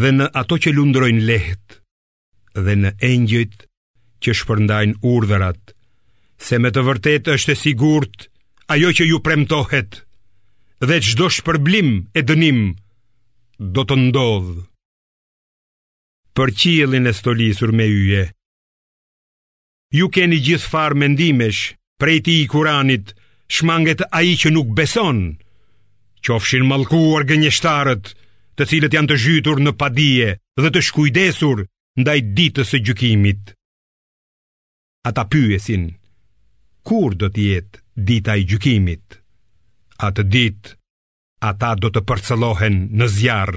dhe në ato që lundrojnë lehtë dhe në engjëjt që shpërndajnë urdhërat, se me të vërtetë është e sigurt ajo që ju premtohet dhe çdo shpërblim e dënim do të ndodhë. Për qiellin e stolisur me yje, Ju keni gjithfarë mendimesh prej tij, i Kuranit, shmanget ai që nuk beson, qofshin mallkuar gënjeshtarët të cilët janë të zhytur në padije dhe të shkujdesur ndaj ditës së gjykimit. Ata pyesin, kur do të jetë dita e gjykimit? Atë ditë, ata do të përcëllohen në zjarr.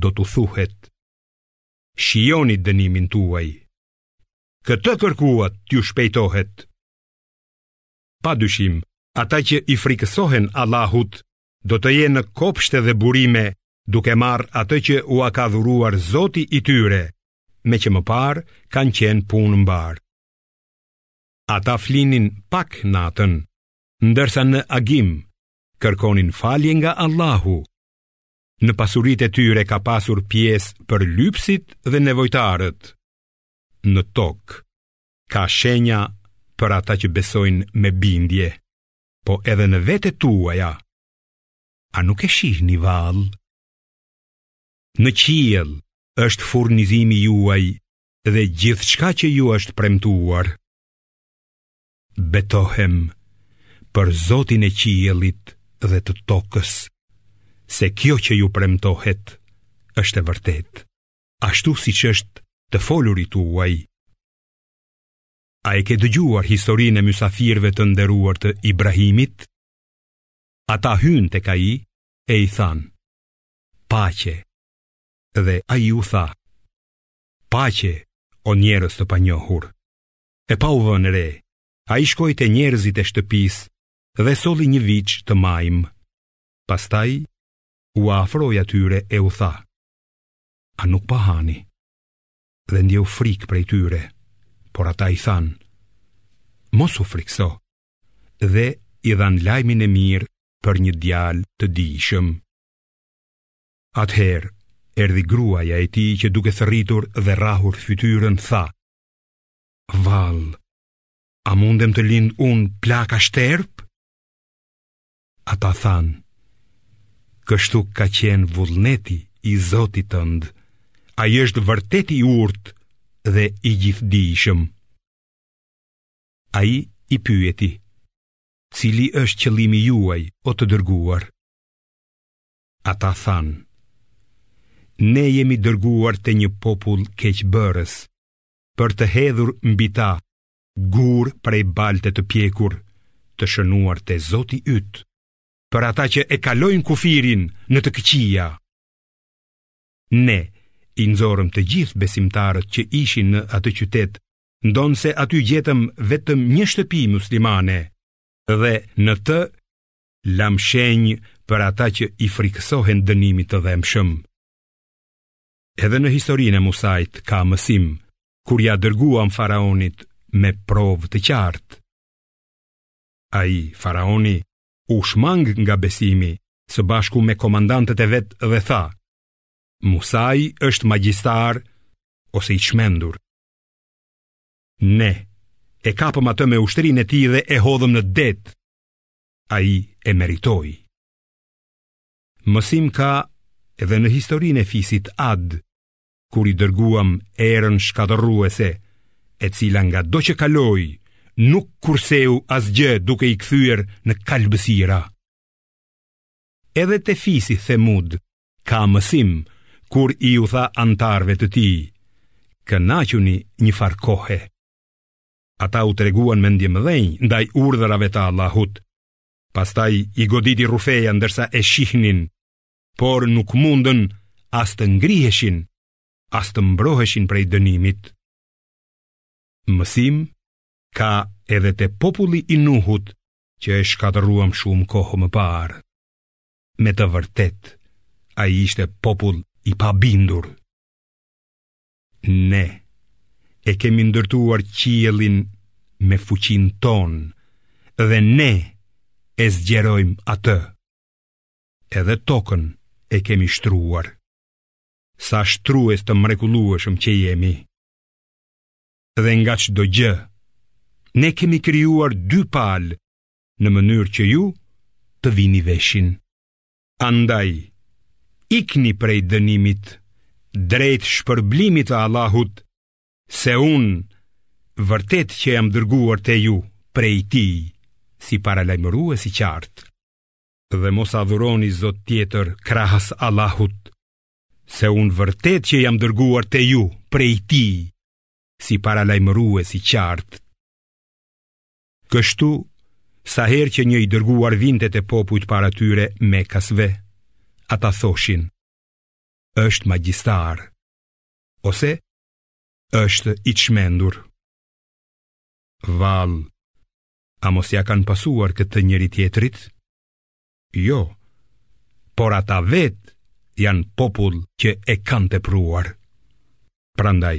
Do t'u thuhet, shijoni dënimin tuaj. Këtë kërkuat t'ju shpejtohet. Pa dyshim, ata që i frikësohen Allahut do të jenë në kopshte dhe burime duke marrë atë që ua ka dhuruar Zoti i tyre, meqë më parë kanë qenë punëmbarë. Ata flinin pak natën, ndërsa në agim kërkonin falje nga Allahu, Në pasuritë e tyre ka pasur pjesë për lypsit dhe nevojtarët. Në tokë ka shenja për ata që besojnë me bindje, po edhe në vetet tuaja. A nuk e shihni vallë? Në qiell është furnizimi juaj dhe gjithçka që ju është premtuar. Betohem për Zotin e qiellit dhe të tokës, se kjo që ju premtohet është e vërtetë, ashtu siç është të folurit tuaj. A e ke dëgjuar historinë e mysafirëve të nderuar të Ibrahimit? Ata hynë tek ai e i thanë, paqe, dhe ai u tha, paqe o njerëz të panjohur. e pa u vënë re, ai shkoi te njerëzit e shtëpisë dhe solli një viç të majmë. Pastaj, ua afroi atyre e u tha, a nuk po hani, dhe ndjeu frikë prej tyre, por ata i thanë, mos u frikëso, dhe i dhanë lajmin e mirë për një djalë të dijshëm. Atëherë, erdhi gruaja e tij që duke thërritur dhe rrahur fytyrën, tha, Vallë, a mundem të lind unë plaka shterpë? Ata thanë, kështu ka qenë vullneti i Zotit tënd, ai është vërtet i urtë dhe i gjithëdijshëm. Ai i pyeti, cili është qëllimi juaj o të dërguar? Ata thanë, ne jemi dërguar te një popull keqbërës, për të hedhur mbi ta gurë prej balte të pjekur, të shënuar te Zoti yt, për ata që e kalojnë kufirin në të këqija. Ne i nxorëm të gjithë besimtarët që ishin në atë qytet, ndonëse aty gjetëm vetëm një shtëpi muslimane dhe në të lamë shenjë për ata që i frikësohen dënimit të dhembshëm. Edhe në historinë e Musait ka mësim, kur ia dërguam faraonit me provë të qartë. Ai faraoni u shmang nga besimi së bashku me komandantët e vet dhe tha: Musai është magjistar ose i çmendur. Ne e kapëm atë me ushtrinë e tij dhe e hodhëm në det. Ai e meritoi. Mësim ka edhe në historinë e fisit Ad, kur i dërguam erën shkatërruese, e cila ngado që kaloi, nuk kurseu asgjë duke i kthyer në kalbësira. Edhe te fisi Themud, ka mësim, kur iu tha anëtarëve të tij, kënaquni njëfarë kohe. Ata u treguan mendjemëdhenj ndaj urdhërave të Allahut, Pastaj i goditi rrufeja ndërsa e shihnin, por nuk mundën as të ngriheshin, as të mbroheshin prej dënimit. Mësim ka edhe te populli i Nuhut që e shkatërruam shumë kohë më parë. Me të vërtetë, ai ishte popull i pabindur. Ne e kemi ndërtuar qiellin me fuqinë tonë dhe ne e zgjerojmë atë. Edhe tokën e kemi shtruar. Sa shtrues të mrekullueshëm që jemi. Dhe nga çdo gjë, ne kemi krijuar dy palë në mënyrë që ju të vini veshin. Andaj, ikni prej dënimit drejt shpërblimit të Allahut, se unë vërtet që jam dërguar te ju prej tij, si paralajmërues i qartë. Dhe mos adhuroni zot tjetër krahas Allahut, se unë vërtet që jam dërguar te ju prej tij, si paralajmërues i qartë. Kështu, sa herë që një i dërguar vinte te popujt para tyre mekasve, ata thoshin: Është magjistar ose është i çmendur. Vallë, a mos ia kanë pasuar këtë njëri-tjetrit? Jo, por ata vetë janë popull që e kanë tepruar. Prandaj,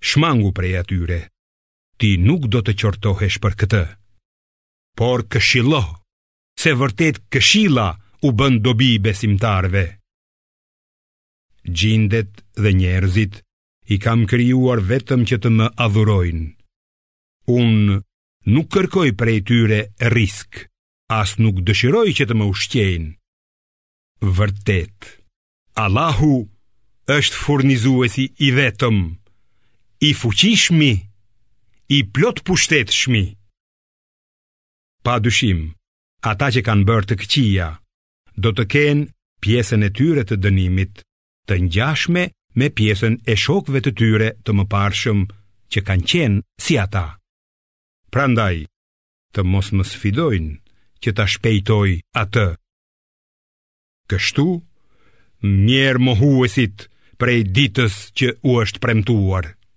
shmangu prej atyre. ti nuk do të qortohesh për këtë. Por këshillo, se vërtet këshilla u bën dobi besimtarëve. Xhindet dhe njerëzit i kam krijuar vetëm që të më adhurojnë. Unë nuk kërkoj prej tyre risk, as nuk dëshiroj që të më ushqejnë. Vërtet, Allahu është furnizuesi i vetëm, i fuqishmi, i plotpushtetshmi. Pa dyshim, ata që kanë bërë të këqija, do të kenë pjesën e tyre të dënimit, të ngjashme me pjesën e shokëve të tyre të mëparshëm që kanë qenë si ata. Prandaj, të mos më sfidojnë që ta shpejtoj atë. Kështu, mjerë mohuesit prej ditës që u është premtuar.